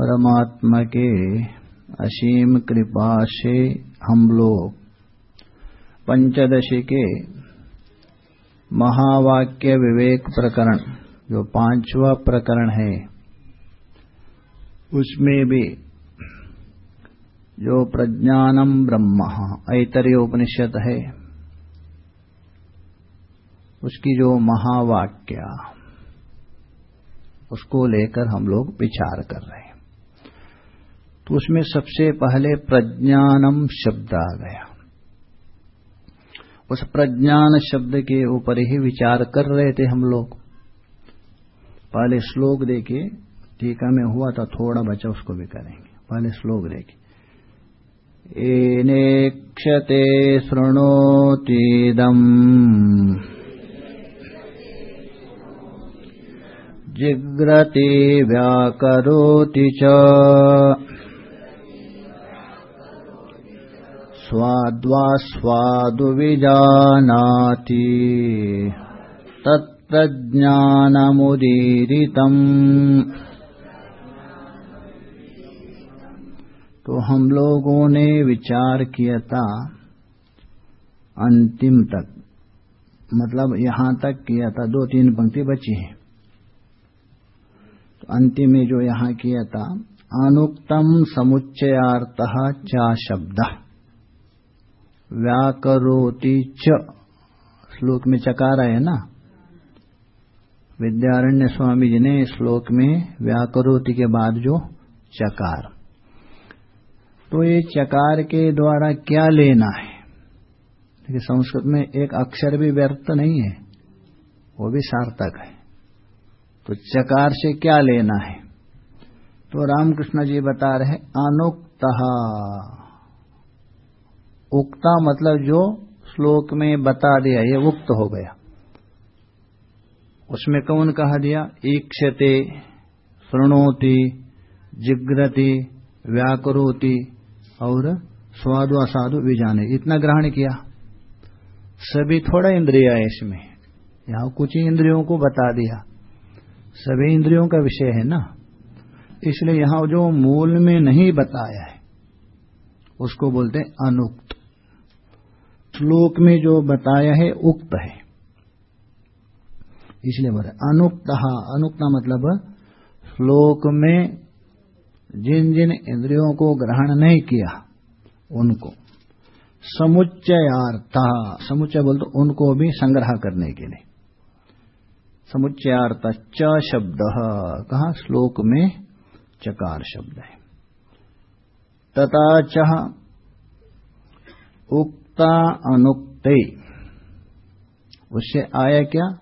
परमात्मा के असीम कृपा से हम लोग पंचदशी के महावाक्य विवेक प्रकरण, जो पांचवा प्रकरण है। उसमें भी जो प्रज्ञानम ब्रह्म ऐतरीय उपनिषद है। उसकी जो महावाक्य, उसको लेकर हम लोग विचार कर रहे हैं। तो उसमें सबसे पहले प्रज्ञानम शब्द आ गया। उस प्रज्ञान शब्द के ऊपर ही विचार कर रहे थे हम लोग। पहले श्लोक देखिए, टीका में हुआ था, थोड़ा बचा उसको भी करेंगे। पहले श्लोक देखिए। एनेक्षते शृणोतीदम्। जिग्रति व्याकरोति च। स्वाद्वा विजानाति तत्प्रज्ञानमुदीरितम् तो हम लोगों ने विचार किया था अंतिम तक। मतलब यहाँ तक किया था, दो तीन पंक्ति बची है। तो अंतिम में जो यहाँ किया था, अनुक्तम समुच्चयार्थ चा शब्द। व्याकरोति च। श्लोक में चकार है ना? विद्यारण्य स्वामी जी ने श्लोक में व्याकरोति के बाद जो चकार। तो ये चकार के द्वारा क्या लेना है? देखिए, संस्कृत में एक अक्षर भी व्यर्थ नहीं है, वो भी सार्थक है। तो चकार से क्या लेना है? तो रामकृष्ण जी बता रहे अनुक्त। उक्ता मतलब जो श्लोक में बता दिया, ये उक्त हो गया। उसमें कौन कहा दिया? ईक्षते, शृणोति, जिग्रति, व्याकरोति और स्वादु असाधु विजाने। इतना ग्रहण किया। सभी थोड़ा इंद्रिया है इसमें। यहाँ कुछ ही इंद्रियों को बता दिया। सभी इंद्रियों का विषय है ना? इसलिए यहाँ जो मूल में नहीं बताया है, उसको बोलते हैं अनुक्त। श्लोक में जो बताया है, उक्त है। इसलिए बोले, अनुक्त अनुक्त मतलब श्लोक में जिन जिन इंद्रियों को ग्रहण नहीं किया, उनको। समुच्चयार्थ, समुच्चय बोलते तो उनको भी संग्रह करने के लिए। समुच्चयार्थ च शब्द, कहा, श्लोक में चकार शब्द है। तथा च उक्ता अनुक्त। उससे आया क्या?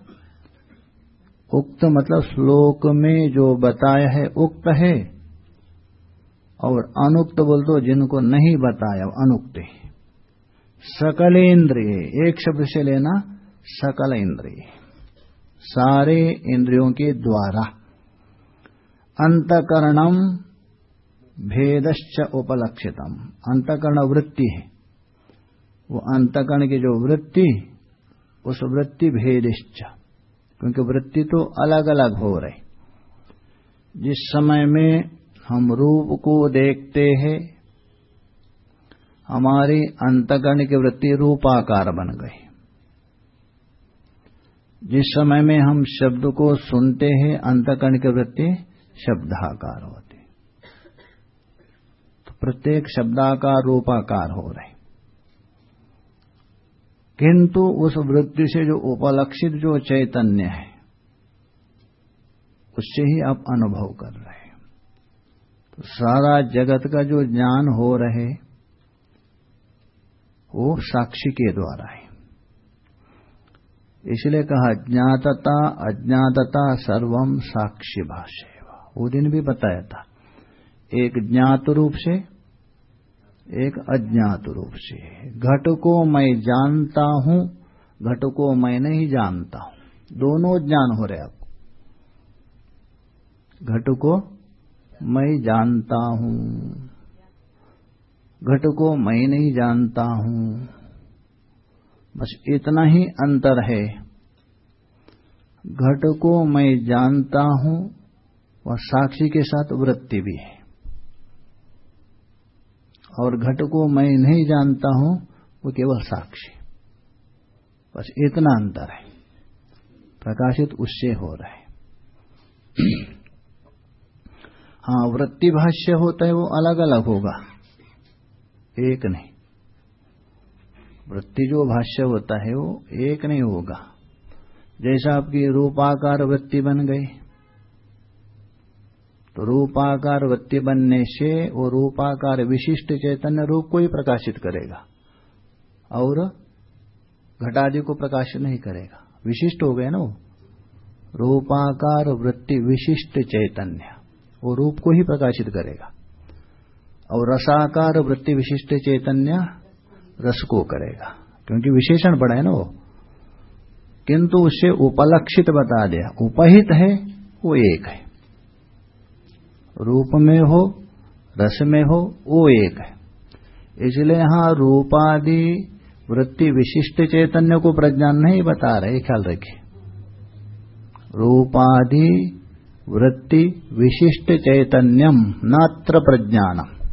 उक्त मतलब श्लोक में जो बताया है, उक्त है। और अनुक्त बोल दो जिनको नहीं बताया, अनुक्त। सकल इंद्रिय एक शब्द से लेना सकल इंद्रिय सारे इंद्रियों के द्वारा। अंतकरणम भेदश्च उपलक्षितम। अंतकरण वृत्ति है। वो अंतकरण की जो वृत्ति, उस वृत्ति भेदिश्च। क्योंकि वृत्ति तो अलग अलग हो रही। जिस समय में हम रूप को देखते हैं, हमारी अंतकरण की वृत्ति रूपाकार बन गई। जिस समय में हम शब्द को सुनते हैं, अंतकरण की वृत्ति शब्दाकार होती। तो प्रत्येक शब्दाकार रूपाकार हो रहे। किंतु उस वृत्ति से जो उपलक्षित, जो चैतन्य है, उससे ही आप अनुभव कर रहे हैं। तो सारा जगत का जो ज्ञान हो रहे, वो साक्षी के द्वारा है। इसलिए कहा, ज्ञातता अज्ञातता सर्वम साक्षी भाषे वो दिन भी बताया था। एक ज्ञात रूप से एक अज्ञात रूप से। घट को मैं जानता हूँ, घट को मैं नहीं जानता हूँ। दोनों ज्ञान हो रहे आपको। घट को मैं जानता हूँ, घट को मैं नहीं जानता हूँ। बस इतना ही अंतर है। घट को मैं जानता हूँ वह साक्षी के साथ वृत्ति भी है। और घट को मैं नहीं जानता हूँ, वो केवल साक्षी। बस इतना अंतर है। प्रकाशित उससे हो रहा है। हाँ वृत्ति भाष्य होता है, वो अलग अलग होगा। एक नहीं। वृत्ति जो भाष्य होता है, वो एक नहीं होगा। जैसा आपकी रूपाकार वृत्ति बन गई तो रूपाकार वृत्ति बनने से वो रूपाकार विशिष्ट चैतन्य रूप को ही प्रकाशित करेगा और घटादि को प्रकाशित नहीं करेगा। विशिष्ट हो गए ना वो? रूपाकार वृत्ति विशिष्ट चैतन्य, वो रूप को ही प्रकाशित करेगा। और रसाकार वृत्ति विशिष्ट चैतन्य रस को करेगा। क्योंकि विशेषण पड़ा है ना वो। किंतु उसे उपलक्षित बता दिया, उपहित है, वो एक है। रूप में हो, रस में हो, वो एक है। इसलिए यहाँ रूपादि वृत्ति विशिष्ट चैतन्य को प्रज्ञान नहीं बता रहे, ख्याल रखिए। रूपादि वृत्ति विशिष्ट चैतन्यम, नात्र प्रज्ञानम।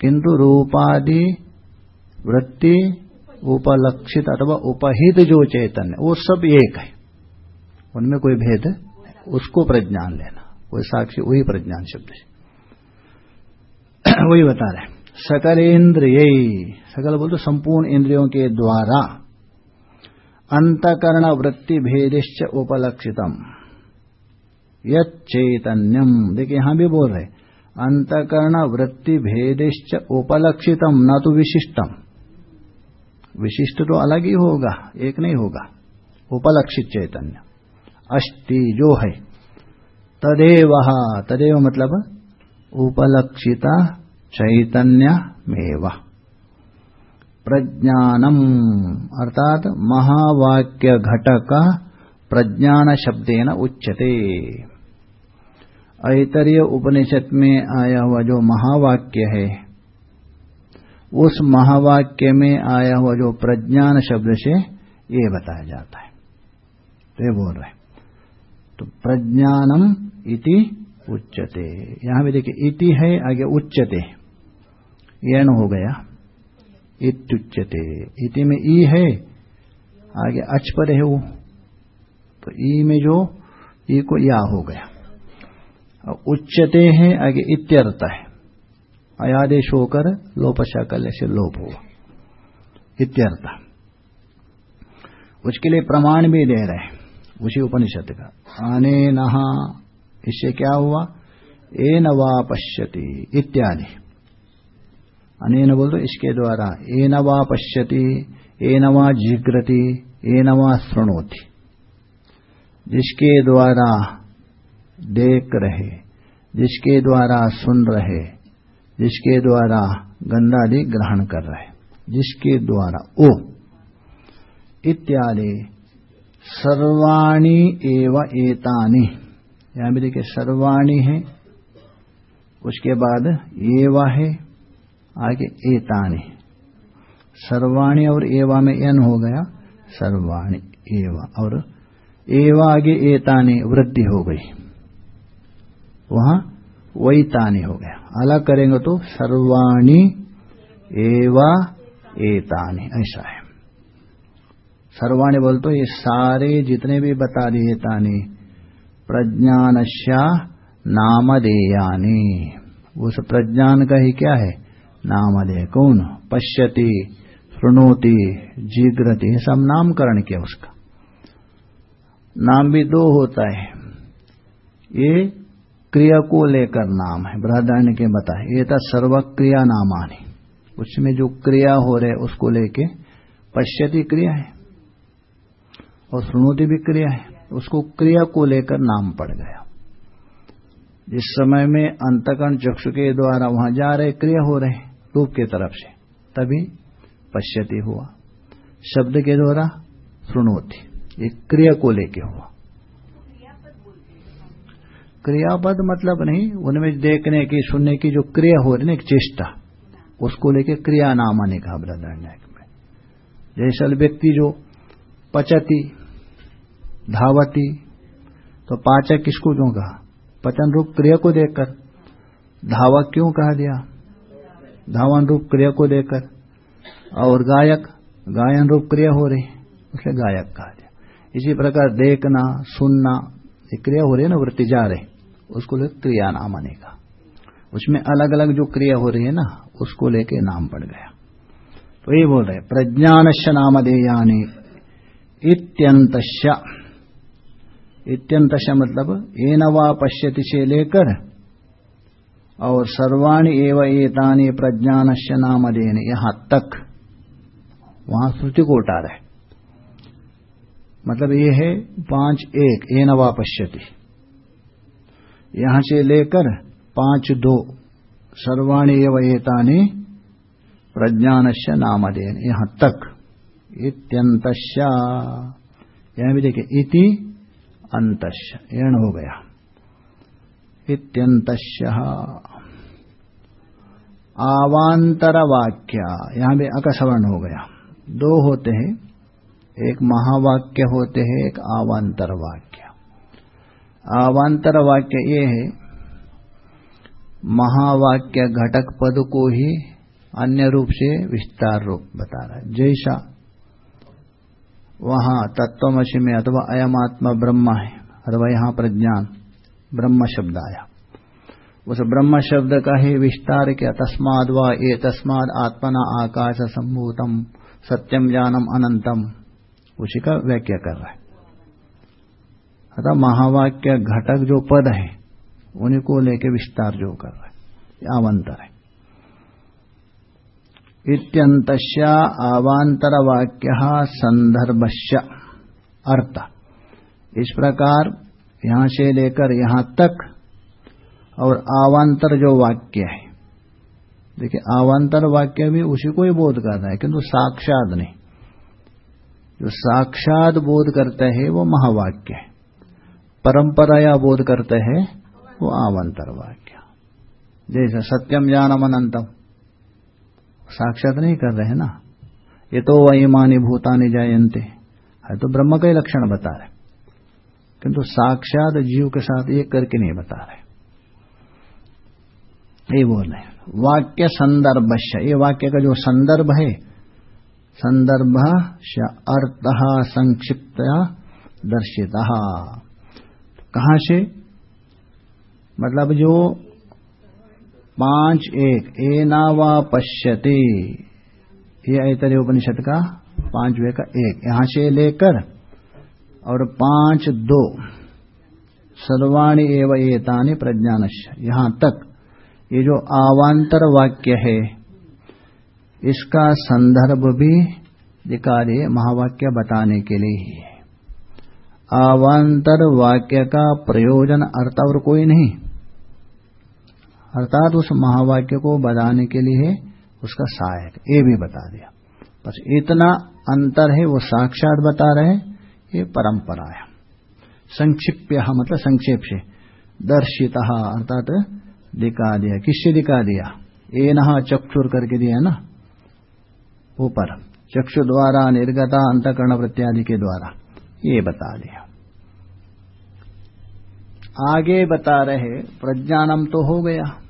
किंतु रूपादि वृत्ति उपलक्षित अथवा उपहित जो चैतन्य, वो सब एक है। उनमें कोई भेद? उसको प्रज्ञान लेना। वही साक्षी वही प्रज्ञान शब्द से वही बता रहे सकल इंद्रिय, सकल बोलते संपूर्ण इंद्रियों के द्वारा अंतकरण वृत्ति भेदिश्च उपलक्षितम। यैतन्यम देखिए, यहाँ भी बोल रहे अंतकरण वृत्ति भेदिश्च उपलक्षितम, न तो विशिष्टम। विशिष्ट तो अलग ही होगा, एक नहीं होगा। उपलक्षित चैतन्य। अष्टि जो है तदेव तदेव मतलब उपलक्षिता चैतन्य मेवा प्रज्ञानम, अर्थात महावाक्य घटक प्रज्ञान शब्देन उच्चते ऐतरीय उपनिषद में आया हुआ जो महावाक्य है, उस महावाक्य में आया हुआ जो प्रज्ञान शब्द से ये बताया जाता है। तो ये बोल रहे तो प्रज्ञानम इति उच्चते यहाँ भी देखिए, इति है, आगे उच्चते ये न हो गया। इत्युच्चते इति में ई है, आगे अच पर है वो। तो ई में जो, ई को या हो गया। और उच्चते हैं, आगे इत्यर्थ है। अयादेश होकर लोपशाकल्य से लोप हुआ। इत्यर्थ। उसके लिए प्रमाण भी दे रहे उसी उपनिषद का। आने नहा, इससे क्या हुआ? ए नवा पश्यति, इत्यादि। अनेन बोल दो, इसके द्वारा। ए नवा पश्यति ए नवा जिग्रति ए नवा श्रृणोति जिसके द्वारा देख रहे, जिसके द्वारा सुन रहे, जिसके द्वारा गंधादि ग्रहण कर रहे, जिसके द्वारा ओ, इत्यादि। सर्वाणी एव एतानी। यहाँ भी देखिए, सर्वाणी है, उसके बाद एवा है, आगे एतानी। सर्वाणी और एवा में एन हो गया, सर्वाणी, एवा। और एवा आगे एतानी, वृद्धि हो गई। वहाँ वही तानी हो गया। अलग करेंगे तो सर्वाणी, एवा, एतानी, ऐसा है। सर्वाणी बोल तो ये सारे जितने भी बता दिए तानी, प्रज्ञानश्या नामधेयानी। उस प्रज्ञान का ही क्या है? नामधेय कौन? पश्यति सुनोति जिग्रति सब नामकरण किया उसका। नाम भी दो होता है। ये क्रिया को लेकर नाम है, बृहदारण्य के बताए ये था सर्वक्रिया नामानी। उसमें जो क्रिया हो रहे, उसको लेके पश्यति क्रिया है। और सुनोति भी क्रिया है। उसको क्रिया को लेकर नाम पड़ गया। जिस समय में अंतकरण चक्षु के द्वारा वहाँ जा रहे क्रिया हो रहे रूप की तरफ़ से, तभी पश्यति हुआ। शब्द के द्वारा सुनोति, ये क्रिया को लेके हुआ। क्रियापद मतलब नहीं, उनमें देखने की, सुनने की जो क्रिया हो रही ना एक चेष्टा, उसको लेके क्रिया नाम आने कहा बृहदारण्यक में। जैसा व्यक्ति जो पचती धावती तो पाचक किसको क्यों कहा? पचन रूप क्रिया को देखकर। धावक क्यों कहा दिया? धावन रूप क्रिया को देकर और गायक गायन रूप क्रिया हो रही उसलिए गायक कहा जाए इसी प्रकार देखना, सुनना, ये क्रिया हो रही है ना, वृत्ति जा रहे। उसको लेकर क्रिया नाम आने का। उसमें अलग अलग जो क्रिया हो रही है ना, उसको लेके नाम पड़ गया। तो ये बोल रहे प्रज्ञानश नाम नामधेयानी इत्यंत इत्यंत मतलब ये नवा पश्यति से लेकर और सर्वाणी एवं एतानी प्रज्ञानश नामधेयन यहाँ तक। वहाँ श्रुति को उठा रहे। मतलब ये है पाँच एक ए नवा पश्यति। यहाँ से लेकर पाँच दो, सर्वाणी एवं एतानी प्रज्ञानश्य नामधेन यहाँ तक। इत्यंत यहाँ भी देखिए, इति अंतश्य एण हो गया। इत्यंत आवांतर वाक्य यहाँ भी अकसवर्ण हो गया। दो होते हैं। एक महावाक्य होते हैं, एक आवांतर वाक्य आवांतर वाक्य ये है, महावाक्य घटक पद को ही अन्य रूप से विस्तार रूप बता रहा है। जैसा वहाँ तत्वमसी में अथवा अयमात्मा ब्रह्म है, अथवा यहाँ प्रज्ञान ब्रह्म शब्द आया। उस ब्रह्म शब्द का ही विस्तार किया, तस्माद व ये तस्माद आत्मना आकाश सम्भूतम सत्यम ज्ञानम अनंतम उसी का व्याख्या कर रहा है। अतः महावाक्य घटक जो पद है, उन्हीं को लेके विस्तार जो कर रहा है आवांतर है। इत्यंत आवांतर वाक्य संदर्भश्य अर्थ। इस प्रकार यहाँ से लेकर यहाँ तक और आवांतर जो वाक्य है। देखिए आवांतर वाक्य भी उसी को ही बोध कर रहा है, किंतु साक्षात नहीं। जो साक्षात बोध करते हैं, वो महावाक्य है। परंपराया बोध करते हैं, वो आवांतर वाक्य। जैसे सत्यम ज्ञानम अनंतम साक्षात नहीं कर रहे ना। ये तो वही भूतानी जायंते है तो ब्रह्म का ही लक्षण बता रहे। किंतु साक्षात जीव के साथ एक करके नहीं बता रहे। ये बोल रहे वाक्य संदर्भ ये वाक्य का जो संदर्भ है, संदर्भ अर्थ संक्षिप्त दर्शिता। कहा से? मतलब जो पाँच एक, ए नावा पश्यते ये ऐतरे उपनिषद का पांचवे का एक। यहाँ से लेकर और पाँच दो। सर्वाणी एवं एतानी प्रज्ञानश यहाँ तक ये जो आवांतर वाक्य है, इसका संदर्भ भी दिखा महावाक्य बताने के लिए ही है। आवांतर वाक्य का प्रयोजन अर्थ और कोई नहीं। अर्थात उस महावाक्य को बताने के लिए उसका सहायक, ये भी बता दिया। बस इतना अंतर है, वो साक्षात बता रहे ये परंपरा है। संक्षिप्य मतलब संक्षेप से दर्शिता, अर्थात दिखा दिया। किससे दिखा दिया? ए नहा चक्षुर करके दिया ना? ऊपर। चक्षु द्वारा, निर्गता, अंतकरण प्रत्यादि के द्वारा। ये बता दिया। आगे बता रहे, प्रज्ञानम तो हो गया।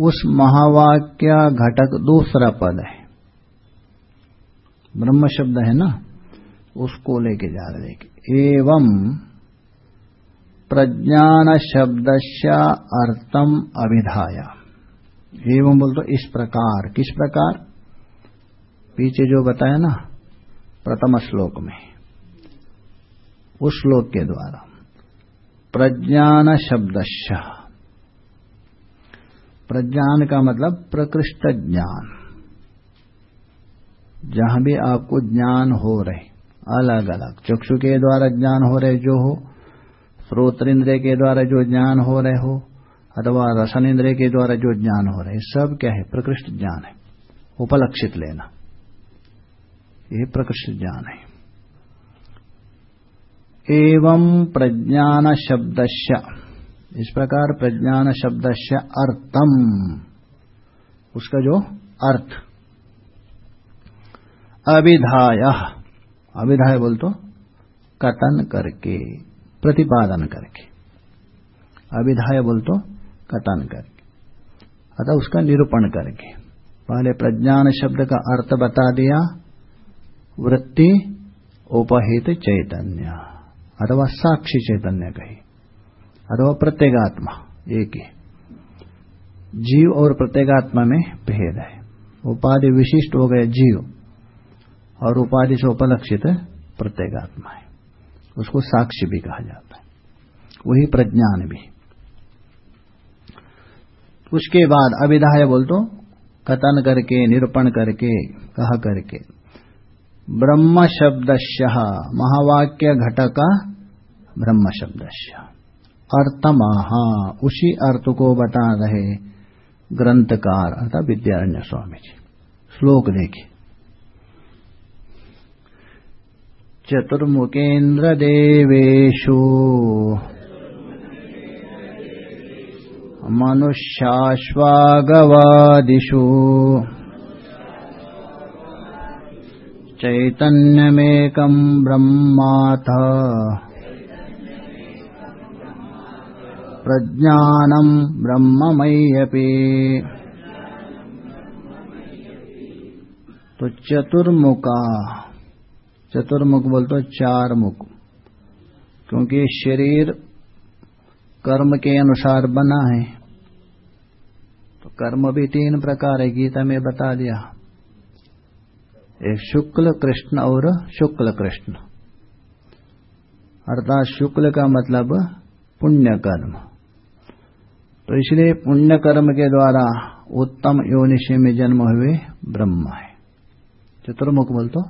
उस महावाक्य घटक दूसरा पद है। ब्रह्म शब्द है ना? उसको लेके जा रहे एवं प्रज्ञान शब्द अर्थम अभिधाया। एवं बोल तो इस प्रकार, किस प्रकार? पीछे जो बताया ना, प्रथम श्लोक में। उस श्लोक के द्वारा। प्रज्ञान शब्द प्रज्ञान का मतलब प्रकृष्ट ज्ञान। जहाँ भी आपको ज्ञान हो रहे अलग अलग चक्षु के द्वारा ज्ञान हो रहे जो हो श्रोत्र इंद्रिय के द्वारा जो ज्ञान हो रहे हो, अथवा रसन इंद्रिय के द्वारा जो ज्ञान हो रहे, सब क्या है? प्रकृष्ट ज्ञान है। उपलक्षित लेना। ये प्रकृष्ट ज्ञान है। एवं प्रज्ञान शब्द इस प्रकार प्रज्ञान शब्द से अर्थम। उसका जो अर्थ। अविधाय। अविधाय बोल तो कथन करके, प्रतिपादन करके। अविधाय बोल तो कथन करके। अतः उसका निरूपण करके। पहले प्रज्ञान शब्द का अर्थ बता दिया। वृत्ति, उपहित चैतन्य। अथवा साक्षी चैतन्य कही। अथवा प्रत्येगात्मा, एक ही। जीव और प्रत्येगात्मा में भेद है। उपाधि विशिष्ट हो गए जीव, और उपाधि से उपलक्षित प्रत्येगात्मा है। उसको साक्षी भी कहा जाता है। वही प्रज्ञान भी। उसके बाद अविधाय बोल तो कथन करके, निरूपण करके, कह करके। ब्रह्म शब्द महावाक्य घटका ब्रह्म शब्द अर्थमहा उसी अर्थ को बता रहे ग्रंथकार अर्थात विद्यारण्य स्वामी जी, श्लोक देखिए। चतुर्मुखेन्द्र देवेशु मनुष्याश्वागवादिषु चैतन्यमेकम् ब्रह्माथ प्रज्ञानम् ब्रह्ममय्यपि। तो चतुर्मुखा, चतुर्मुख बोल तो चार मुख क्योंकि शरीर कर्म के अनुसार बना है। तो कर्म भी तीन प्रकार है, गीता में बता दिया। एक शुक्ल, कृष्ण और शुक्ल, कृष्ण। अर्थात शुक्ल का मतलब पुण्य कर्म तो इसलिए पुण्य कर्म के द्वारा उत्तम योनिशे में जन्म हुए ब्रह्म है। चतुर्मुख बोल तो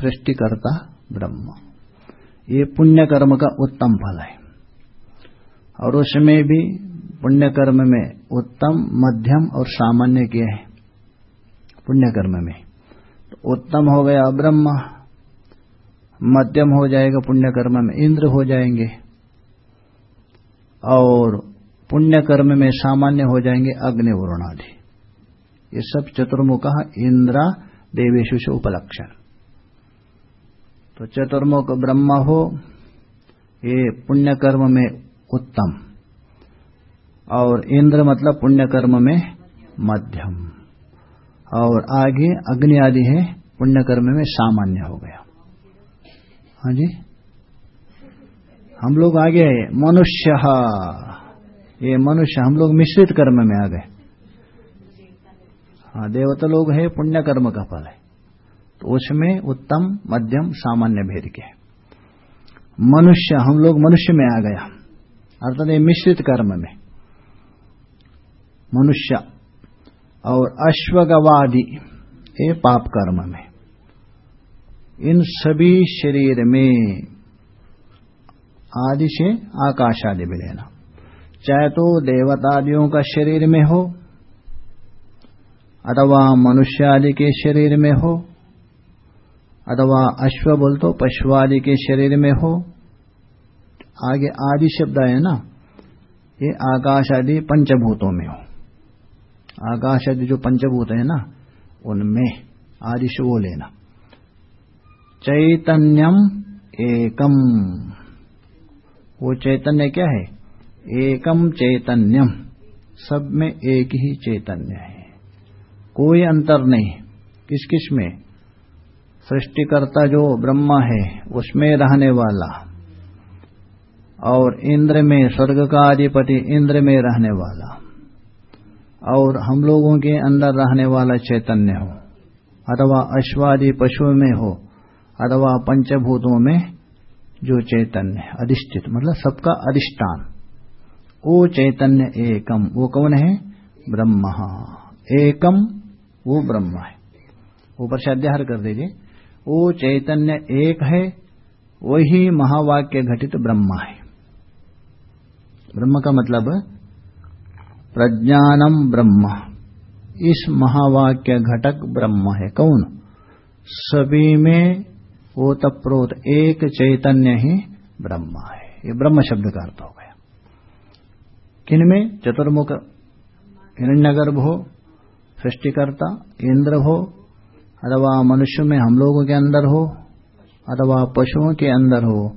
सृष्टिकर्ता ब्रह्म। ये पुण्य कर्म का उत्तम फल है। और उसमें भी पुण्य कर्म में उत्तम, मध्यम और सामान्य के हैं। पुण्य कर्म में। तो उत्तम हो गया ब्रह्म, मध्यम हो जाएगा पुण्य कर्म में, इंद्र हो जाएँगे। और पुण्य कर्म में सामान्य हो जाएँगे अग्नि वरुणादि। ये सब चतुर्मुख इंद्रा देवेशु से उपलक्षण। तो चतुर्मुख ब्रह्म हो, ये पुण्य कर्म में उत्तम। और इंद्र मतलब पुण्य कर्म में मध्यम। और आगे अग्नि आदि है पुण्य कर्म में सामान्य हो गया। हाँ जी? हम लोग आगे मनुष्य ये मनुष्य हम लोग मिश्रित कर्म में आ गए। हाँ देवता लोग है, पुण्य कर्म का फल है। तो उसमें उत्तम, मध्यम, सामान्य भेद के मनुष्य, हम लोग मनुष्य में आ गया अर्थात ये मिश्रित कर्म में। मनुष्य और अश्वगवादी, ये पाप कर्म में। इन सभी शरीर में आदि से आकाश आदि भी लेना चाहे तो देवतादियों का शरीर में हो, अथवा मनुष्य आदि के शरीर में हो, अथवा अश्व बोल तो पशु आदि के शरीर में हो। आगे आदि शब्द है ना? ये आकाश आदि पंचभूतों में हो। आकाश आदि जो पंचभूत है ना, उनमें आदि से वो लेना। चैतन्यम एकम। वो चैतन्य क्या है? एकम चैतन्यम। सब में एक ही चैतन्य है। कोई अंतर नहीं। किस किसमें? सृष्टिकर्ता जो ब्रह्मा है, उसमें रहने वाला। और इंद्र में, स्वर्ग का अधिपति इंद्र में रहने वाला। और हम लोगों के अंदर रहने वाला चैतन्य हो। अथवा अश्वादि पशुओं में हो, अथवा पंचभूतों में जो चैतन्य है, अधिष्ठित मतलब सबका अधिष्ठान। वो चैतन्य एकम, वो कौन है? ब्रह्म। एकम, वो ब्रह्म है। ऊपर से अध्याहार कर दीजिए। वो चैतन्य एक है, वही महावाक्य घटित ब्रह्म है। ब्रह्म का मतलब प्रज्ञानम ब्रह्म। इस महावाक्य घटक ब्रह्म है। कौन? सभी में ओतप्रोत एक चैतन्य ही ब्रह्म है। ये ब्रह्म शब्द का अर्थ हो गया। किनमें चतुर्मुख, हिरण्यगर्भ हो, सृष्टिकर्ता, इंद्र हो, अथवा मनुष्य में हम लोगों के अंदर हो, अथवा पशुओं के अंदर हो,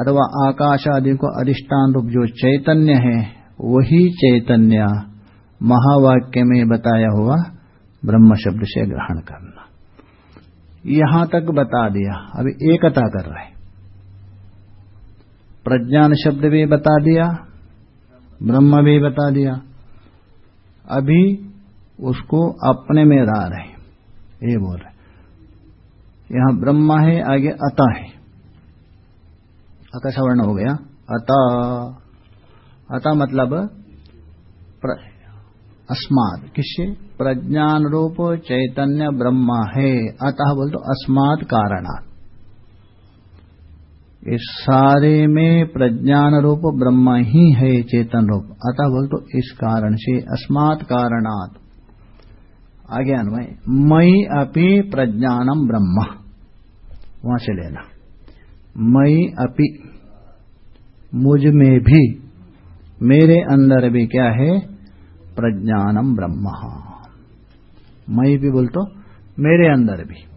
अथवा आकाश आदि को अधिष्ठान रूप जो चैतन्य है, वही चैतन्य महावाक्य में बताया हुआ ब्रह्म शब्द से ग्रहण करना। यहाँ तक बता दिया। अभी एकता कर रहे। प्रज्ञान शब्द भी बता दिया, ब्रह्म भी बता दिया। अभी उसको अपने में ला रहे ये बोल रहे। यहाँ ब्रह्मा है, आगे अता है। अका वर्ण हो गया। अता। अता मतलब अस्माद किससे? प्रज्ञान रूप चैतन्य ब्रह्मा है। अतः बोल तो अस्माद कारणात्। इस सारे में प्रज्ञान रूप ब्रह्म ही है चेतन रूप अतः बोल तो इस कारण से अस्मात् कारणात। आगे अन्वय मई अपि प्रज्ञानम ब्रह्म। वहाँ से लेना। मई अपि, मुझमें भी, मेरे अंदर भी क्या है? प्रज्ञानम ब्रह्म। मई भी बोल तो मेरे अंदर भी।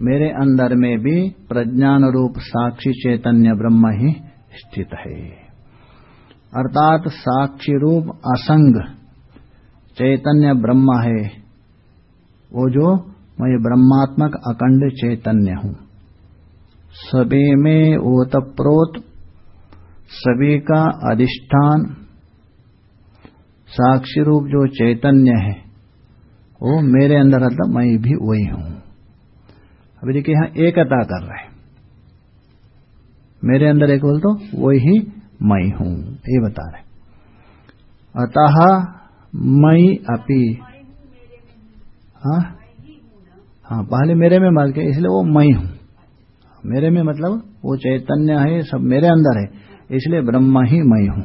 मेरे अंदर में भी प्रज्ञान रूप साक्षी चैतन्य ब्रह्म ही स्थित है। अर्थात साक्षी रूप असंग चैतन्य ब्रह्म है। वो जो, मैं ब्रह्मात्मक अखंड चैतन्य हूँ। सभी में ओतप्रोत, सभी का अधिष्ठान साक्षी रूप जो चैतन्य है, वो मेरे अंदर मतलब मैं भी वही हूँ। अभी देखिए यहाँ एकता कर रहे मेरे अंदर एक बोल तो वही मैं हूँ, ये बता रहे अतः मई अपी हाँ? हाँ पहले मेरे में मान के इसलिए वो मैं हूँ। मेरे में मतलब वो चैतन्य है, सब मेरे अंदर है, इसलिए ब्रह्मा ही मैं हूँ।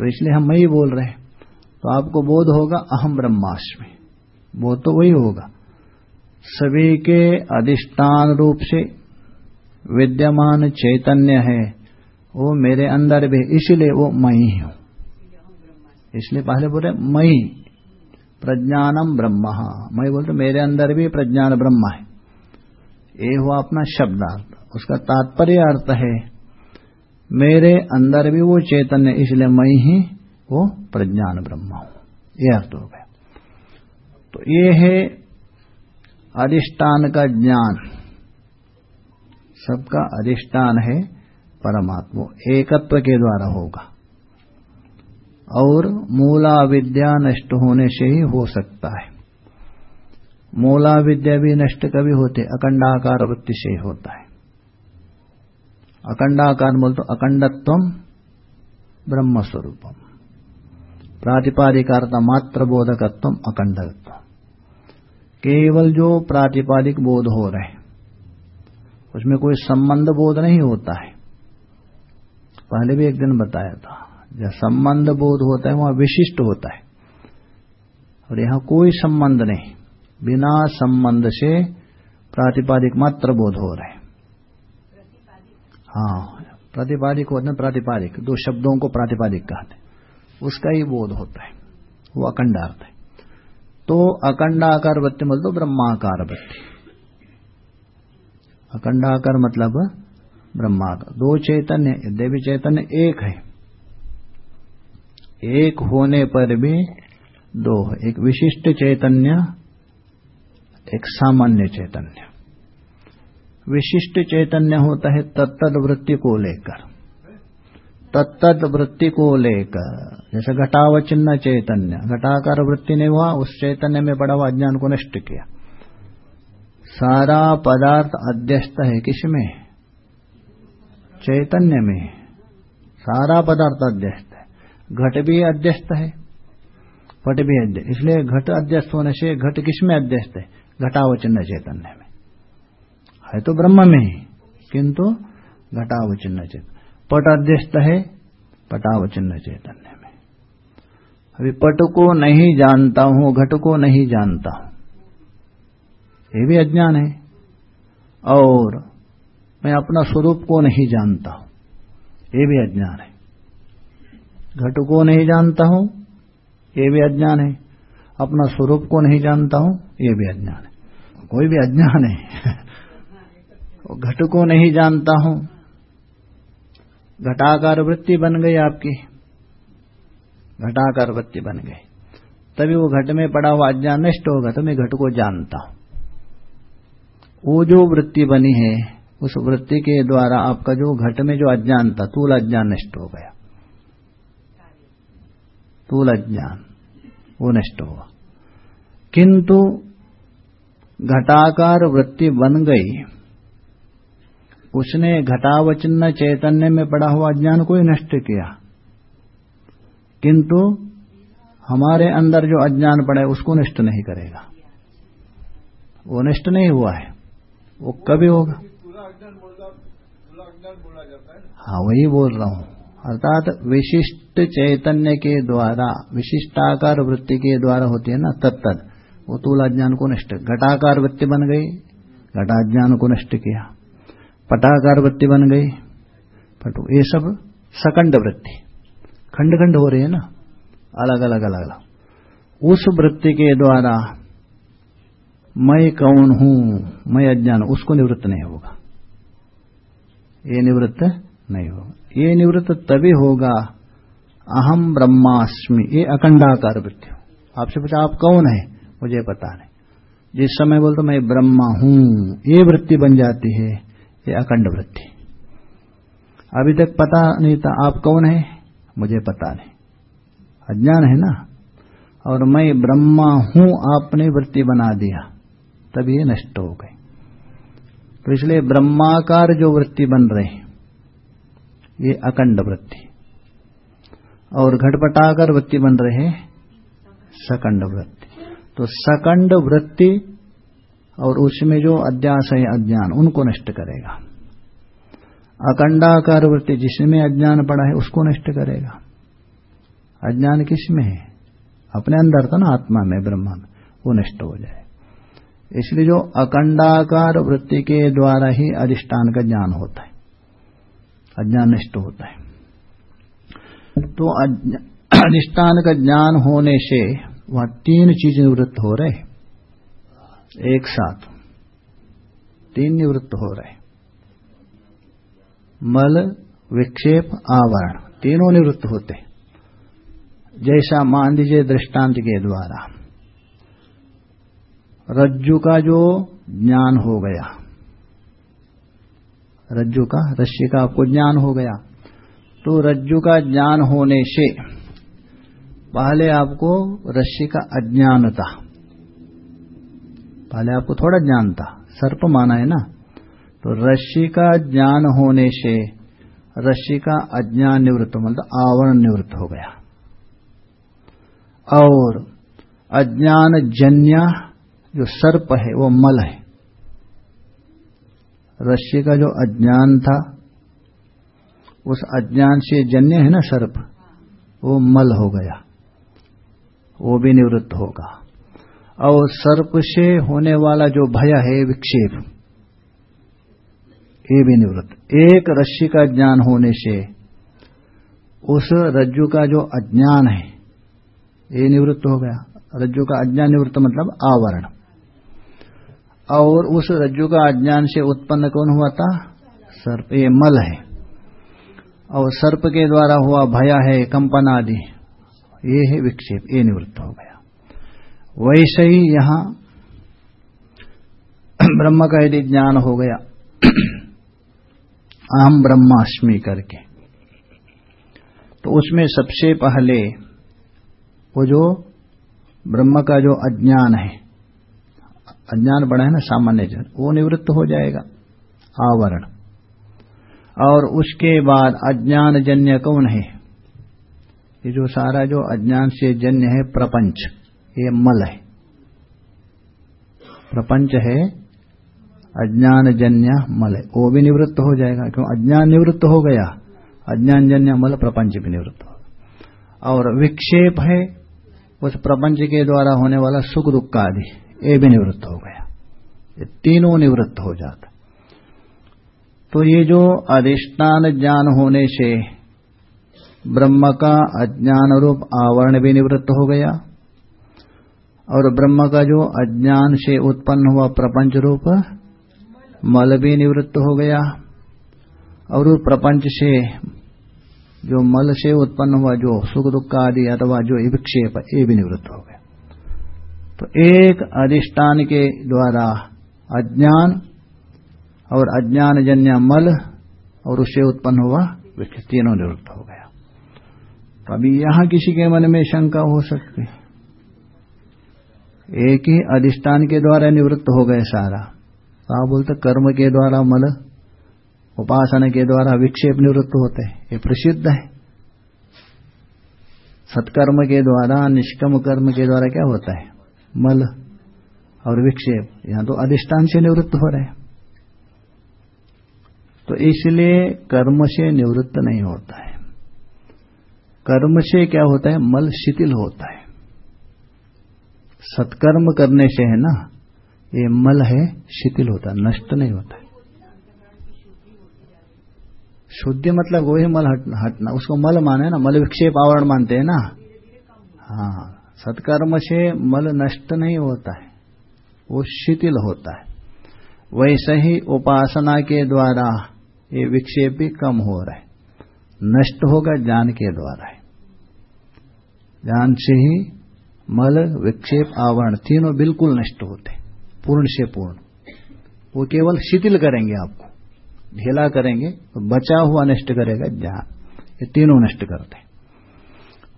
तो इसलिए हम मैं ही बोल रहे हैं। तो आपको बोध होगा, अहम ब्रह्माष्टमी बोध तो वही होगा। सभी के अधिष्ठान रूप से विद्यमान चैतन्य है, वो मेरे अंदर भी, इसलिए वो मई हूँ इसलिए पहले बोले मई, प्रज्ञानम ब्रह्म। मई बोलते मेरे अंदर भी प्रज्ञान ब्रह्म है। ये हुआ अपना शब्दार्थ। उसका तात्पर्य अर्थ है मेरे अंदर भी वो चैतन्य इसलिए मैं ही वो प्रज्ञान ब्रह्म हूँ। ये अर्थ हो गया। तो ये है अधिष्ठान का ज्ञान। सबका अधिष्ठान है परमात्मा। एकत्व के द्वारा होगा। और मूला विद्या नष्ट होने से ही हो सकता है। मूला विद्या भी नष्ट कभी होते, अखंडाकार वृत्ति से ही होता है। अखंडाकार बोल तो अखंडत्व ब्रह्म स्वरूपम मात्र बोधकत्व अखंडत्व केवल जो प्रातिपादिक बोध हो रहे उसमें कोई संबंध बोध नहीं होता है। पहले भी एक दिन बताया था, जब संबंध बोध होता है, वहाँ विशिष्ट होता है। और यहाँ कोई संबंध नहीं, बिना संबंध से प्रातिपादिक मात्र बोध हो रहे हाँ प्रतिपादिक होते हैं प्रातिपादिक, दो शब्दों को प्रातिपादिक कहते हैं। उसका ही बोध होता है, वो अखंडार्थ है। तो अखंडाकार वृत्ति मतलब तो ब्रह्माकार वृत्ति। अखंडाकार मतलब ब्रह्माकार। दो चैतन्य, देवी चैतन्य एक है। एक होने पर भी दो है। एक विशिष्ट चैतन्य, एक सामान्य चैतन्य। विशिष्ट चैतन्य होता है तत्त वृत्ति को लेकर। तत्त वृत्ति को लेकर। जैसे घटावचिन्न चैतन्य, घटाकार वृत्ति ने हुआ उस चैतन्य में पड़ा हुआ अज्ञान को नष्ट किया। सारा पदार्थ अध्यस्त है किसमें चैतन्य में। सारा पदार्थ अध्यस्त है। घट भी अध्यस्त है, पट भी अध्यस्त इसलिए घट अध्यस्त होने से घट किसमें अध्यस्त है? घटावचिन्न चैतन्य में। है तो ब्रह्म में ही, किंतु घटावचिन्न चैतन्य पट अध्यस्त है पटावचन चैतन्य में। अभी पट को नहीं जानता हूँ, घट को नहीं जानता। हूँ ये भी अज्ञान है। और मैं अपना स्वरूप को नहीं जानता हूँ, ये भी अज्ञान है। घट को नहीं जानता हूँ, ये भी अज्ञान है। अपना स्वरूप को नहीं जानता हूँ, ये भी अज्ञान है। कोई भी अज्ञान है। घट को नहीं जानता हूँ। घटाकार वृत्ति बन गई आपकी। घटाकार वृत्ति बन गई। तभी वो घट में पड़ा हुआ अज्ञान नष्ट होगा तो मैं घट को जानता हूँ। वो जो वृत्ति बनी है, उस वृत्ति के द्वारा आपका जो घट में जो अज्ञान था, तूल अज्ञान नष्ट हो गया। तूल अज्ञान, वो नष्ट हुआ। किंतु घटाकार वृत्ति बन गई उसने घटावचिन्न चैतन्य में पड़ा हुआ अज्ञान को ही नष्ट किया। किंतु हमारे अंदर जो अज्ञान पड़ा उसको नष्ट नहीं करेगा। वो नष्ट नहीं हुआ है। वो कभी होगा। हाँ वही बोल रहा हूँ। अर्थात विशिष्ट चैतन्य के द्वारा, विशिष्टाकार वृत्ति के द्वारा होती है ना तत्त वो तूलाज्ञान को नष्ट, घटाकार वृत्ति बन गई, घटाज्ञान को नष्ट किया। पटाकार वृत्ति बन गई। पटु ये सब सकंड वृत्ति। खंड खंड हो रही है ना? अलग अलग अलग अलग। उस वृत्ति के द्वारा मैं कौन हूँ? मैं अज्ञान। उसको निवृत्त नहीं होगा। ये निवृत्त नहीं होगा। ये निवृत्त तभी होगा, अहम ब्रह्मास्मि। ये अखंडाकार वृत्ति हो। आपसे पूछा, आप कौन है? मुझे पता नहीं। जिस समय बोलते मैं ब्रह्मा हूँ। ये वृत्ति बन जाती है। ये अखंड वृत्ति। अभी तक पता नहीं था आप कौन है, मुझे पता नहीं। अज्ञान है ना? और मैं ब्रह्मा हूँ, आपने वृत्ति बना दिया तभी ये नष्ट हो गए। तो इसलिए ब्रह्माकार जो वृत्ति बन रहे ये अखंड वृत्ति। और घटपटाकर वृत्ति बन रहे हैं, सकंड वृत्ति। तो सकंड वृत्ति और उसमें जो अध्यास है अज्ञान, उनको नष्ट करेगा। अखंडाकार वृत्ति जिसमें अज्ञान पड़ा है, उसको नष्ट करेगा। अज्ञान किसमें है? अपने अंदर था ना आत्मा में, ब्रह्मा में, वो नष्ट हो जाए। इसलिए जो अखंडाकार वृत्ति के द्वारा ही अधिष्ठान का ज्ञान होता है, अज्ञान नष्ट होता है। तो अधिष्ठान का ज्ञान होने से वह तीन चीज़ निवृत्त हो रहे एक साथ तीन निवृत्त हो रहे। मल, विक्षेप, आवरण, तीनों निवृत्त होते। जैसा मान लीजिए दृष्टांत के द्वारा। रज्जु का जो ज्ञान हो गया। रज्जु का, रश्मि का आपको ज्ञान हो गया। तो रज्जु का ज्ञान होने से पहले आपको रश्मि का अज्ञान था पहले आपको थोड़ा ज्ञान था, सर्प माना है ना? तो रश्मि का ज्ञान होने से रश्मि का अज्ञान निवृत्त मतलब आवरण निवृत्त हो गया। और अज्ञान जन्य जो सर्प है, वो मल है। रश्मि का जो अज्ञान था, उस अज्ञान से जन्य है ना सर्प, वो मल हो गया। वो भी निवृत्त होगा। और सर्प से होने वाला जो भय है, विक्षेप, ये भी निवृत्त। एक रश्मि का ज्ञान होने से, उस रज्जु का जो अज्ञान है, ये निवृत्त हो गया। रज्जु का अज्ञान निवृत्त मतलब आवरण। और उस रज्जु का अज्ञान से उत्पन्न कौन हुआ था? सर्प। ये मल है। और सर्प के द्वारा हुआ भया है, कंपन आदि। ये है विक्षेप, ये निवृत्त हो गया। वैसे ही यहाँ ब्रह्म का यदि ज्ञान हो गया अहम ब्रह्माष्टमी करके तो उसमें सबसे पहले वो जो ब्रह्म का जो अज्ञान है, अज्ञान बड़ा है ना सामान्य जन, वो निवृत्त हो जाएगा, आवरण। और उसके बाद अज्ञान जन्य कौन है? ये जो सारा जो अज्ञान से जन्य है, प्रपंच। ये मल है। प्रपंच है अज्ञान जन्य मल है। वो भी निवृत्त हो जाएगा, क्यों? अज्ञान निवृत्त हो गया। अज्ञान जन्य मल प्रपंच भी निवृत्त हो। और विक्षेप है, उस प्रपंच के द्वारा होने वाला सुख दुख का आदि, ये भी निवृत्त हो गया। ये तीनों निवृत्त हो जाता। तो ये जो अधिष्ठान ज्ञान होने से ब्रह्म का अज्ञान रूप आवरण भी निवृत्त हो गया। और ब्रह्म का जो अज्ञान से उत्पन्न हुआ प्रपंच रूप, मल भी निवृत्त हो गया। और उस प्रपंच से जो मल से उत्पन्न हुआ, जो सुख दुख आदि अथवा जो विक्षेप, ये भी निवृत्त हो गया। तो एक अधिष्ठान के द्वारा अज्ञान और अज्ञान जन्य मल और उससे उत्पन्न हुआ विक्षेप, तीनों निवृत्त हो गया। तो अभी यहाँ किसी के मन में शंका हो सकती एक ही अधिष्ठान के द्वारा निवृत्त हो गए सारा। तो आप बोलते कर्म के द्वारा, मल, उपासना के द्वारा विक्षेप निवृत्त होते ये प्रसिद्ध है। सत्कर्म के द्वारा निष्कम कर्म के द्वारा क्या होता है? मल और विक्षेप, यहाँ तो अधिष्ठान से निवृत्त हो रहे हैं। तो इसलिए कर्म से निवृत्त नहीं होता है। कर्म से क्या होता है? मल शिथिल होता है। सत्कर्म करने से है ना, ये मल है, शिथिल होता, नष्ट नहीं होता है। शुद्धि मतलब वही मल हटना हटना, उसको मल माने ना, मल विक्षेप आवरण मानते हैं ना। हाँ सत्कर्म से मल नष्ट नहीं होता है, वो शिथिल होता है। वैसे ही उपासना के द्वारा ये विक्षेप भी कम हो रहा है, नष्ट होगा ज्ञान के द्वारा है। ज्ञान से ही मल, विक्षेप, आवरण तीनों बिल्कुल नष्ट होते, पूर्ण से पूर्ण। वो केवल शिथिल करेंगे आपको। ढीला करेंगे तो बचा हुआ नष्ट करेगा ज्ञान ये तीनों नष्ट करते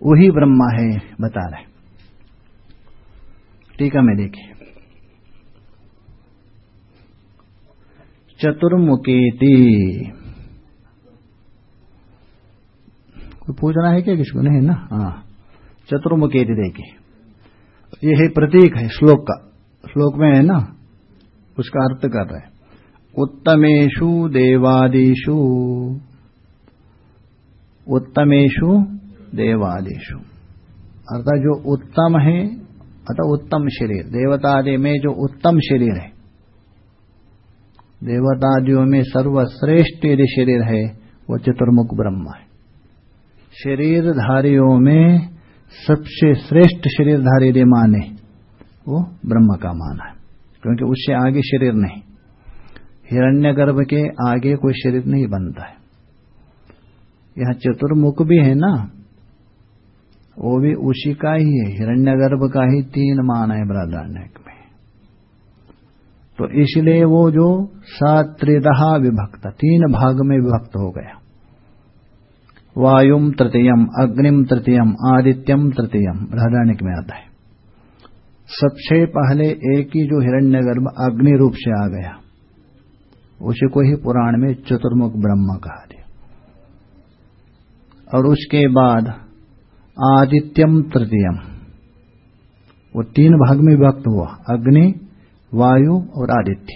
वही ब्रह्मा है, बता रहे। टीका में देखिए। चतुर्मुखेति। कोई पूछना है क्या किसको नहीं ना? हाँ। चतुर्मुखेति देखिए। ये है प्रतीक है, श्लोक का। श्लोक में है ना? उसका अर्थ कर रहे उत्तमेशु देवादिषु। उत्तमेशु देवादिषु। अर्थात जो उत्तम है, अतः उत्तम शरीर। देवतादि में जो उत्तम शरीर है, देवतादियों में सर्वश्रेष्ठ यदि शरीर है, वो चतुर्मुख ब्रह्म है। शरीरधारियों में सबसे श्रेष्ठ शरीरधारी यदि माने, वो ब्रह्म का मान है। क्योंकि उससे आगे शरीर नहीं। हिरण्य गर्भ के आगे कोई शरीर नहीं बनता है। यह चतुर्मुख भी है ना, वो भी उसी का ही है। हिरण्य गर्भ का ही तीन मान है बृहदारण्य में। तो इसलिए वो जो सात्रिदहा विभक्त, तीन भाग में विभक्त हो गया। वायुम तृतीयम अग्निम तृतीयम आदित्यम तृतीयम बृहदारण्य में आता है। सबसे पहले एक ही जो हिरण्यगर्भ अग्नि रूप से आ गया, उसे को ही पुराण में चतुर्मुख ब्रह्म कहा दिया और उसके बाद आदित्यम तृतीयम वो तीन भाग में विभक्त हुआ, अग्नि, वायु और आदित्य।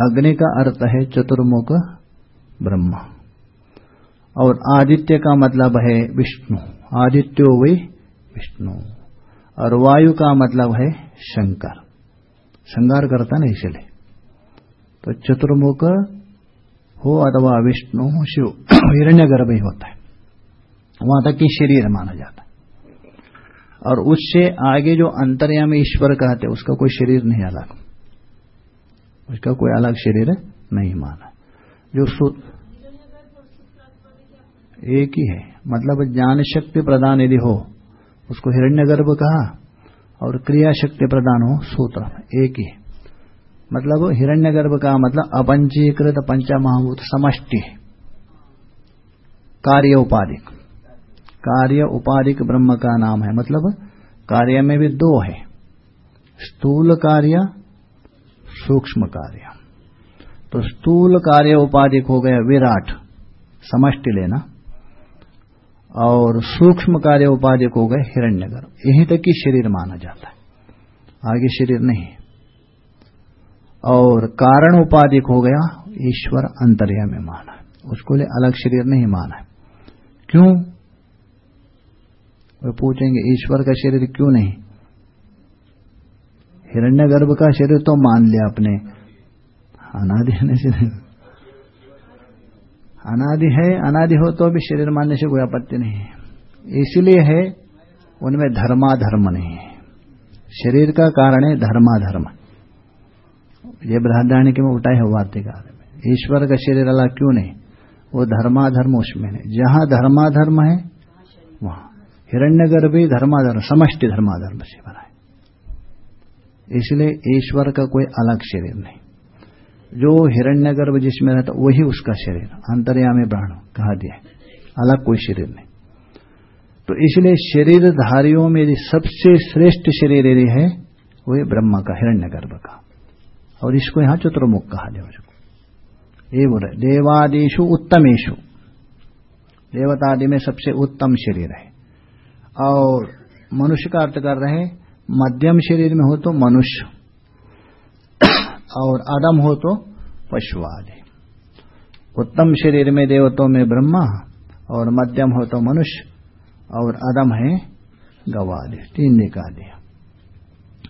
अग्नि का अर्थ है चतुर्मुख ब्रह्मा। और आदित्य का मतलब है विष्णु। आदित्यो वे विष्णु। और वायु का मतलब है शंकर। श्रृंगार करता ना इसलिए। तो चतुर्मुख हो अथवा विष्णु हो, शिव हिरण्य गर्भ ही होता है। वहाँ तक कि शरीर माना जाता है। और उससे आगे जो अंतर्यामी ईश्वर कहते हैं, उसका कोई शरीर नहीं अलग। उसका कोई अलग शरीर नहीं माना। जो एक ही है। मतलब ज्ञान शक्ति प्रदान यदि हो, उसको हिरण्यगर्भ कहा, और क्रिया शक्ति प्रदान हो, सूत्र, एक ही। मतलब हिरण्यगर्भ का मतलब अपंचीकृत पंचमहाभूत समष्टि। कार्य उपाधिक। कार्य उपाधिक ब्रह्म का नाम है। मतलब कार्य में भी दो है। स्थूल कार्य, सूक्ष्म कार्य। तो स्थूल कार्य उपाधिक हो गया विराट। समष्टि लेना। और सूक्ष्म कार्य उपाधिक हो गए हिरण्यगर यहीं तक ही शरीर माना जाता है। आगे शरीर नहीं और कारण उपाधिक हो गया, ईश्वर अंतर्य में माना है। उसको लिए अलग शरीर नहीं माना है। क्यों? वे पूछेंगे, ईश्वर का शरीर क्यों नहीं? हिरण्य गर्भ का शरीर तो मान लिया अपने। अनादि से अनादि है, अनादि हो तो भी शरीर मानने से कोई आपत्ति नहीं है। इसलिए है, उनमें धर्माधर्म नहीं है। शरीर का कारण है धर्माधर्म। ये बृहदारण्य के में उठाए हुआ में ईश्वर का शरीर अलग क्यों नहीं? वो धर्माधर्म उसमें नहीं। जहाँ धर्माधर्म है, वहाँ। हिरण्यगर्भ भी धर्माधर्म, समष्टि धर्माधर्म से बना है। इसलिए ईश्वर का कोई अलग शरीर नहीं। जो हिरण्य हिरण्यगर्भ जिसमें रहता, वही उसका शरीर, अंतर्यामी प्राण कहा दिया अलग कोई शरीर नहीं। तो इसलिए शरीरधारियों में सबसे श्रेष्ठ शरीर यदि है, वो ब्रह्मा का, हिरण्यगर्भ का। और इसको यहाँ चतुर्मुख कहा जाए उसको ये बोल रहे। देवादिशु उत्तमेशु देवतादि में सबसे उत्तम शरीर है। और मनुष्य का अर्थ कर रहे मध्यम शरीर में हो तो मनुष्य। और अदम हो तो पशु आदि उत्तम शरीर में देवतों में ब्रह्मा और मध्यम हो तो मनुष्य और अदम है गवादि, तीन निकाल दिया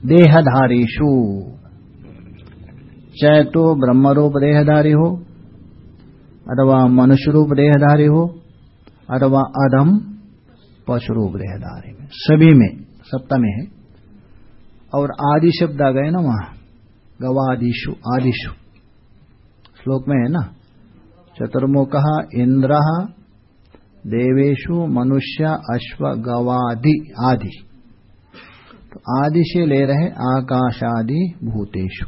देहधारीशु चाहे तो ब्रह्म रूप देहधारी हो, अथवा मनुष्य रूप देहधारी हो, अथवा अदम पशु रूप देहधारी में। सभी में, सप्तमी है। और आदि शब्द आ गए ना वहाँ। गवादिशु आदिशु श्लोक में है ना? चतुर्मुख इंद्र देवेशु मनुष्य, अश्व, गवादि, आदि। तो आदि से ले रहे आकाश आदि भूतेशु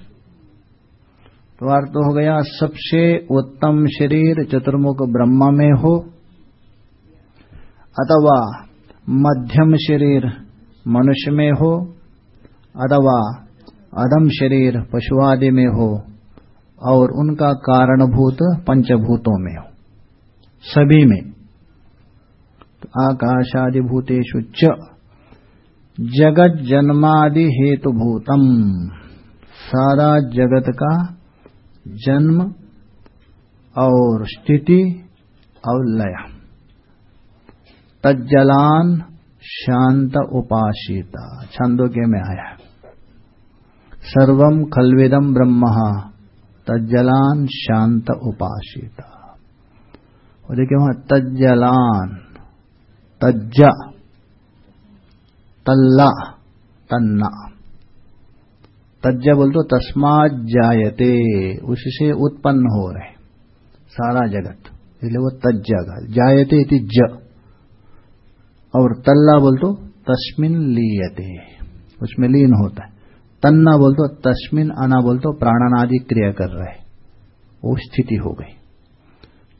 तो अर्थ हो गया, सबसे उत्तम शरीर चतुर्मुख ब्रह्मा में हो, अथवा मध्यम शरीर मनुष्य में हो, अथवा अदम शरीर पशु आदि में हो, और उनका कारणभूत पंचभूतों में हो, सभी में। तो आकाशादि भूतेषु च जगत जन्मादि हेतुभूतम। सारा जगत का जन्म और स्थिति और लय तज्जलान शांत उपासिता छंदों के में आया सर्वम खलविदम ब्रह्म, तज्जलान शांत उपासिता और देखिए वहाँ तज्जलान, तज्जा, तल्ला, तन्ना। तज्जा बोल तो तस्मात जायते, उससे उत्पन्न हो रहे सारा जगत। इसलिए वो तज्जा का, जायते इति ज। और तल्ला बोल तो तस्मिन लीयते, उसमें लीन होता है। तन्ना बोल तो तस्मिन अना बोल तो प्राणनादि क्रिया कर रहे वो स्थिति हो गई।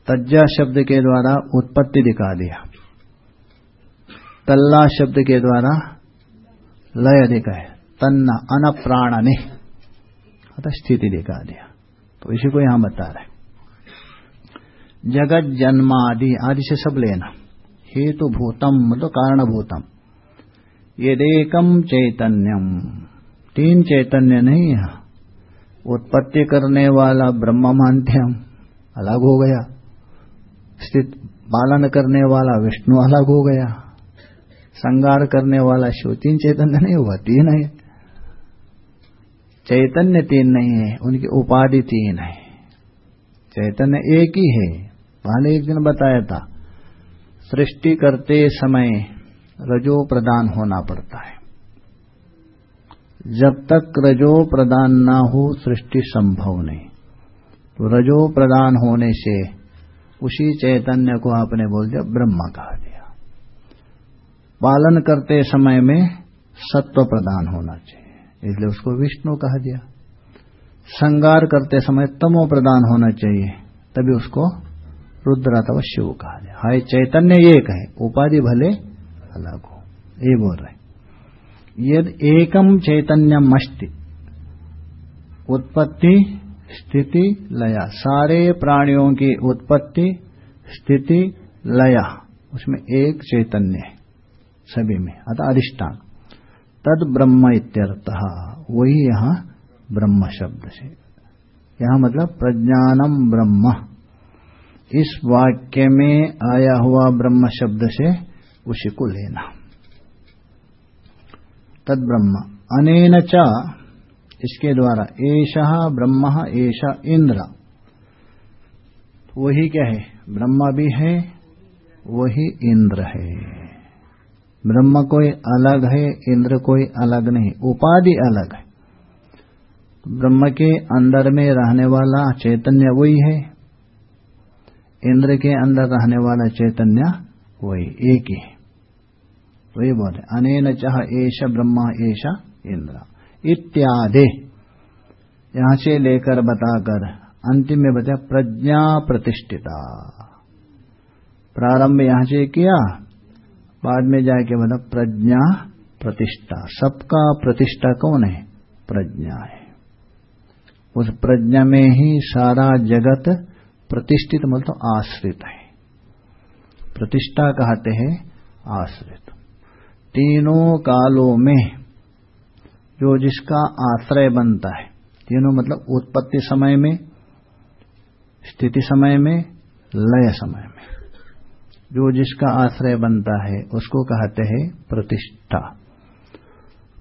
तज्जा शब्द के द्वारा उत्पत्ति दिखा दिया। तल्ला शब्द के द्वारा लय देखा है। तन्ना अन प्राण ने अतः स्थिति दिखा दिया। तो इसी को यहाँ बता रहे जगत, जन्मादि आदि से सब लेना। हेतु भूतम मतलब कारण भूतम ये देकम चैतन्यम। तीन चैतन्य नहीं है। उत्पत्ति करने वाला ब्रह्म मानते हम। अलग हो गया। स्थित पालन करने वाला विष्णु अलग हो गया। संगार करने वाला शिव तीन चैतन्य नहीं हुआ तीन है। चैतन्य तीन नहीं है, उनकी उपाधि तीन है। चैतन्य एक ही है। पहले एक दिन बताया था, सृष्टि करते समय रजो प्रदान होना पड़ता है। जब तक रजो प्रदान ना हो, सृष्टि संभव नहीं। तो रजो प्रदान होने से उसी चैतन्य को आपने बोल दिया, ब्रह्मा कहा दिया। पालन करते समय में सत्व प्रदान होना चाहिए, इसलिए उसको विष्णु कहा दिया। संगार करते समय तमो प्रदान होना चाहिए, तभी उसको रुद्र अथवा शिव कहा दिया। हाय चैतन्य एक है उपाधि भले अलग हो, ये बोल रहे यद एकम चैतन्यम अस्ति उत्पत्ति, स्थिति, लया। सारे प्राणियों की उत्पत्ति, स्थिति, लया। उसमें एक चैतन्य है, सभी में, अतः अधिष्ठान। तद ब्रह्म इत्यर्थ, वही यहाँ ब्रह्म शब्द से। यहाँ मतलब प्रज्ञानम ब्रह्म। इस वाक्य में आया हुआ ब्रह्म शब्द से उसी को लेना। तद ब्रह्म अनेन च, इसके द्वारा ऐसा ब्रह्म ऐसा इंद्र वही क्या है? ब्रह्मा भी है, वही इंद्र है। ब्रह्म कोई अलग है इंद्र कोई अलग नहीं, उपाधि अलग है। ब्रह्म के अंदर में रहने वाला चैतन्य वही है इंद्र के अंदर रहने वाला चैतन्य वही, एक ही। वही बोले अनेन चाह एश ब्रह्मा एश इंद्र। इत्यादि। यहाँ से लेकर बताकर अंतिम में बताया प्रज्ञा प्रतिष्ठिता। प्रारंभ यहाँ से किया, बाद में जाके बता प्रज्ञा प्रतिष्ठा। सबका प्रतिष्ठा कौन है? प्रज्ञा है। उस प्रज्ञा में ही सारा जगत प्रतिष्ठित मतलब आश्रित है। प्रतिष्ठा कहते हैं आश्रित। तीनों कालों में जो जिसका आश्रय बनता है, तीनों मतलब उत्पत्ति समय में, स्थिति समय में, लय समय में, जो जिसका आश्रय बनता है, उसको कहते हैं प्रतिष्ठा।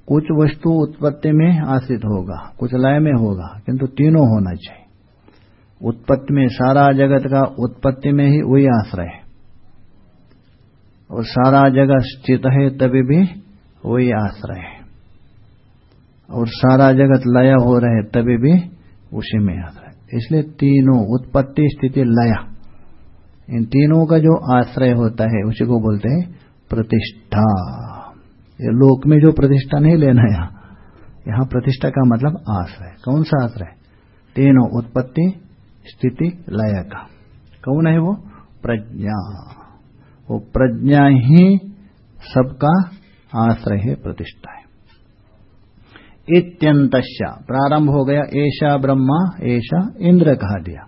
कुछ वस्तु उत्पत्ति में आश्रित होगा, कुछ लय में होगा, किंतु तीनों होना चाहिए। उत्पत्ति में, सारा जगत का उत्पत्ति में ही वही आश्रय है। और सारा जगत स्थित है तभी भी वही आश्रय है। और सारा जगत लय हो रहे तभी भी उसी में आश्रय इसलिए तीनों उत्पत्ति स्थिति लय। इन तीनों का जो आश्रय होता है, उसी को बोलते हैं प्रतिष्ठा। ये लोक में जो प्रतिष्ठा नहीं लेना यहाँ यहाँ प्रतिष्ठा का मतलब आश्रय। कौन सा आश्रय? तीनों उत्पत्ति स्थिति लय का। कौन है वो? प्रज्ञा। वो प्रज्ञा ही सबका आश्रय है, प्रतिष्ठा है। इत्यंत प्रारंभ हो गया ऐसा ब्रह्मा ऐसा इंद्र कहा दिया।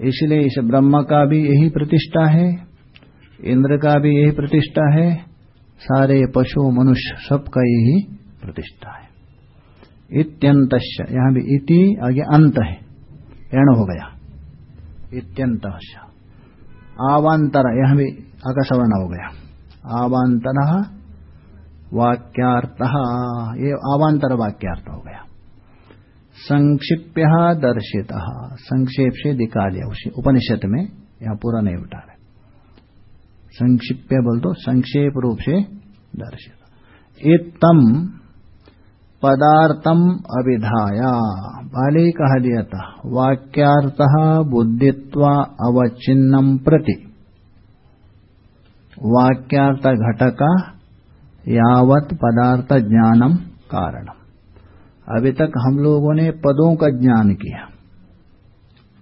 इसलिए इस ब्रह्म का भी यही प्रतिष्ठा है, इंद्र का भी यही प्रतिष्ठा है, सारे पशु, मनुष्य, सबका यही प्रतिष्ठा है। इत्यंत यहाँ भी इति, आगे अंत है, एण हो गया। इत्यंत आवांतर, यहाँ भी आकाशवर्ण हो गया। आवांतर वाक्यार्थ, ये आवांतर वाक्यार्थ हो गया। संक्षिप्य दर्शित, संक्षेप से दिखा दिया उसी। उपनिषद में यहाँ पूरा नहीं उठा रहे। संक्षिप्य बोल दो, संक्षेप रूप से दर्शित। इतम पदार्थम अभिधाया। बाले कहा दिया था वाक्यार्थ बुद्धित्व अवचिन्नम प्रति। वाक्यार्थ घटका यावत पदार्थ ज्ञानम कारणम। अभी तक हम लोगों ने पदों का ज्ञान किया।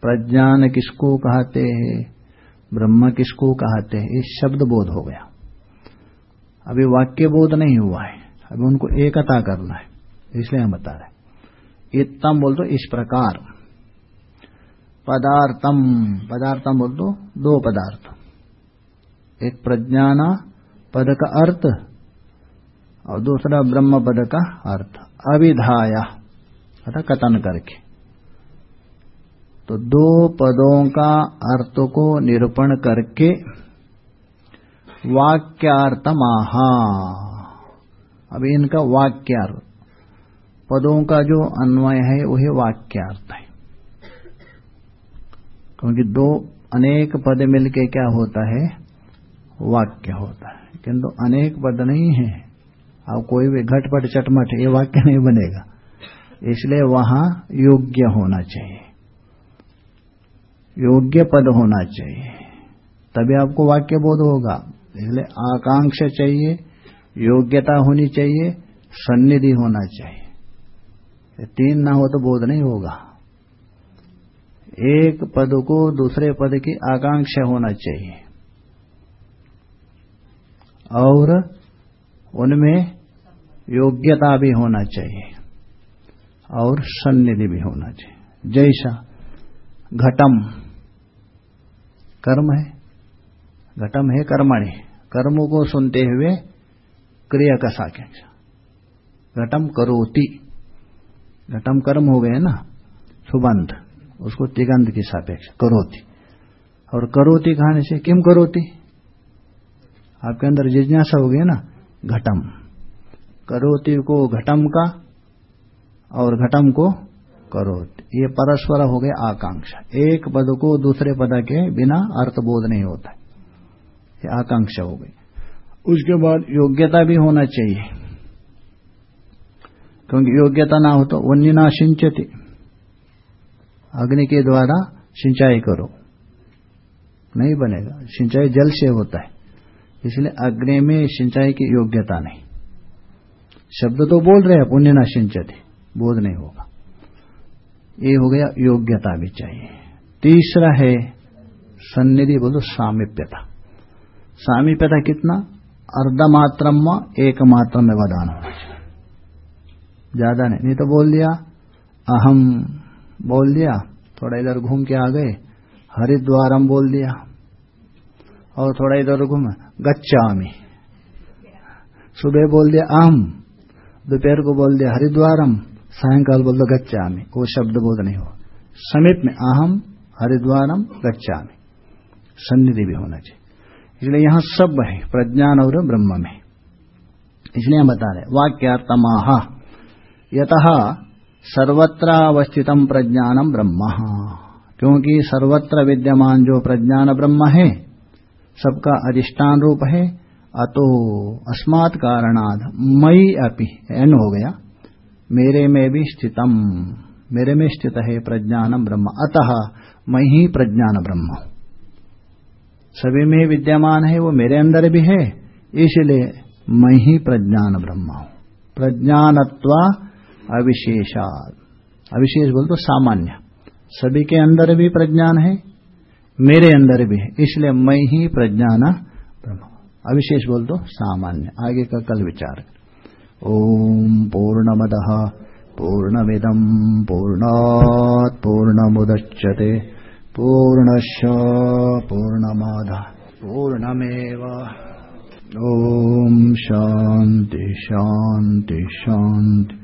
प्रज्ञान किसको कहते हैं? ब्रह्म किसको कहते हैं? इस शब्द बोध हो गया। अभी वाक्य बोध नहीं हुआ है। अभी उनको एकता करना है। इसलिए हम बता रहे इतम बोल दो इस प्रकार। पदार्थम। पदार्थम बोल दो दो पदार्थ। एक प्रज्ञाना पद का अर्थ और दूसरा ब्रह्म पद का अर्थ। अविधाया। अर्थात कथन करके। तो दो पदों का अर्थ को निरूपण करके वाक्यार्थमाहा। अब इनका वाक्यार्थ। पदों का जो अन्वय है, वही वाक्यार्थ है। क्योंकि दो अनेक पद मिलके क्या होता है? वाक्य होता है। किंतु अनेक पद नहीं है। अब कोई भी घटपट चटमट, ये वाक्य नहीं बनेगा। इसलिए वहाँ योग्य होना चाहिए। योग्य पद होना चाहिए। तभी आपको वाक्य बोध होगा। इसलिए आकांक्षा चाहिए, योग्यता होनी चाहिए, सन्निधि होना चाहिए। तीन ना हो तो बोध नहीं होगा। एक पद को दूसरे पद की आकांक्षा होना चाहिए। और उनमें योग्यता भी होना चाहिए और सन्निधि भी होना चाहिए। जैसा घटम, कर्म है। घटम है कर्मणि। कर्मों को सुनते हुए क्रिया का साक्ष्य घटम करोति। घटम कर्म हो गए ना, सुबंध, उसको तिगंध की सापेक्ष, करोती। और करोती कहने से किम करोती? आपके अंदर जिज्ञासा हो गई ना, घटम। करोती को घटम का और घटम को करोति। ये परस्पर हो गया आकांक्षा। एक पद को दूसरे पद के बिना अर्थबोध नहीं होता। ये आकांक्षा हो गई। उसके बाद योग्यता भी होना चाहिए। क्योंकि योग्यता ना हो तो वन्य ना सिंचती। अग्नि के द्वारा सिंचाई करो। नहीं बनेगा। सिंचाई जल से होता है। इसलिए अग्नि में सिंचाई की योग्यता नहीं। शब्द तो बोल रहे हैं पुण्य ना सिंचते। बोध नहीं होगा। ये हो गया योग्यता भी चाहिए। तीसरा है, सन्निधि बोलो सामिप्यता। सामिप्यता कितना? अर्धमात्रम एक मात्र में वदान होना चाहिए। ज़्यादा नहीं। नहीं तो बोल दिया, अहम बोल दिया, थोड़ा इधर घूम के आ गए। हरिद्वारम बोल दिया, और थोड़ा इधर घूम। गच्चामी सुबह बोल दिया, अहम। दोपहर को बोल दिया, हरिद्वारम। सायंकाल बोल दो गच्चामी वो शब्द बोध नहीं हो समीप में अहम, हरिद्वारम गच्चामी सन्निधि भी होना चाहिए। इसलिए यहाँ सब है, प्रज्ञान और ब्रह्म में। इसलिए हम बता रहे वाक्यार्थमाह यत प्रज्ञानम ब्रह्म। क्योंकि सर्वत्र विद्यमान जो प्रज्ञान ब्रह्म है, सबका अधिष्ठान रूप है, अतो अस्मात् कारणाद मई अपि एन हो गया, मेरे में भी स्थितम। मेरे में स्थित है प्रज्ञान ब्रह्म, अतः मैं ही प्रज्ञान ब्रह्म। सभी में विद्यमान है, वो मेरे अंदर भी है, इसलिए मैं ही प्रज्ञान ब्रह्म। प्रज्ञानत्वा अविशेषाद अविशेष बोल तो सामान्य। सभी के अंदर भी प्रज्ञान है, मेरे अंदर भी है, इसलिए मैं ही प्रज्ञान ब्रह्म। अविशेष बोल तो सामान्य। आगे का कल विचार। ओम पूर्णमद पूर्णमिदम पूर्णात् पूर्णमुदच्यते पूर्णश पूर्णमाद, पूर्णमेव। ॐ शांति शांति शान्ति